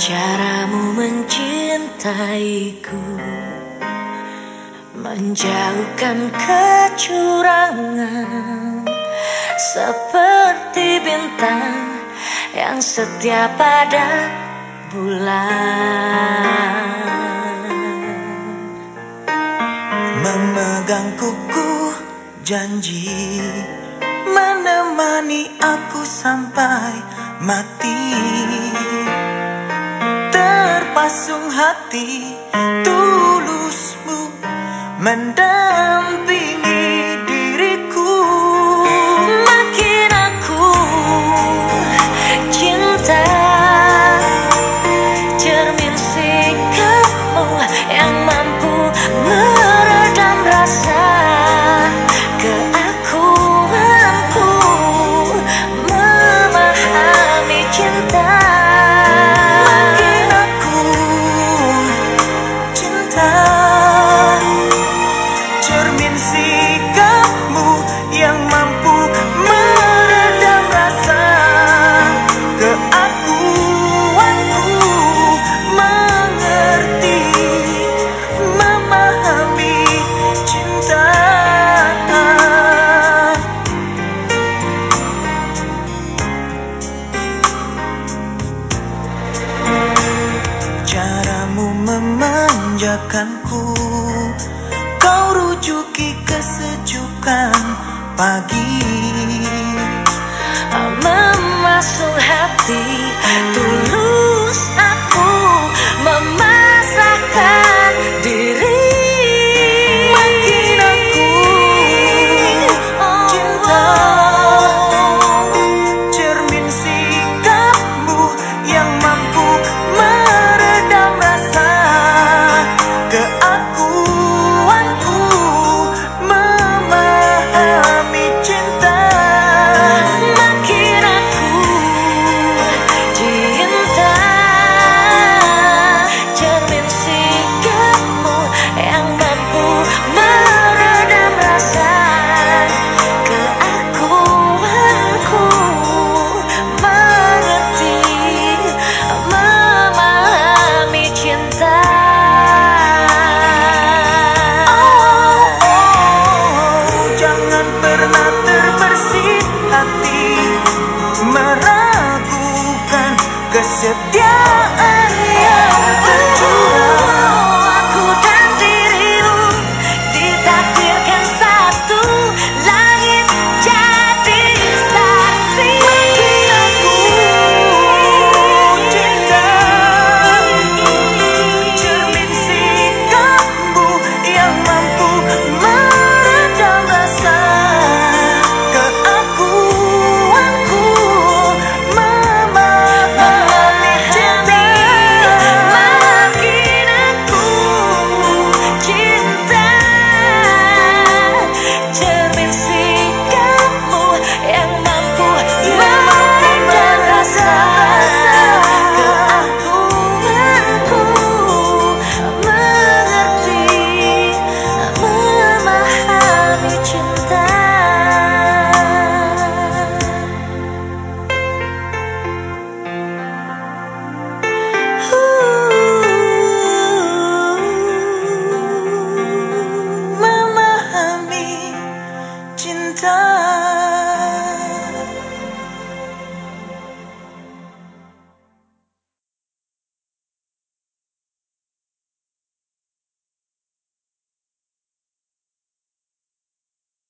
Caramu mencintaiku Menjauhkan kecurangan Seperti bintang yang setia pada bulan. Memegang kuku janji Menemani aku sampai mati Terpasung hati tulusmu Mendampingi diriku. Makin aku cinta Cermin sikapmu yang mampu meredam rasa Keakuanku. Memahami cinta memanjakanku Kau rujuki kesejukan pagi. Memasuk hati tulus Yeah.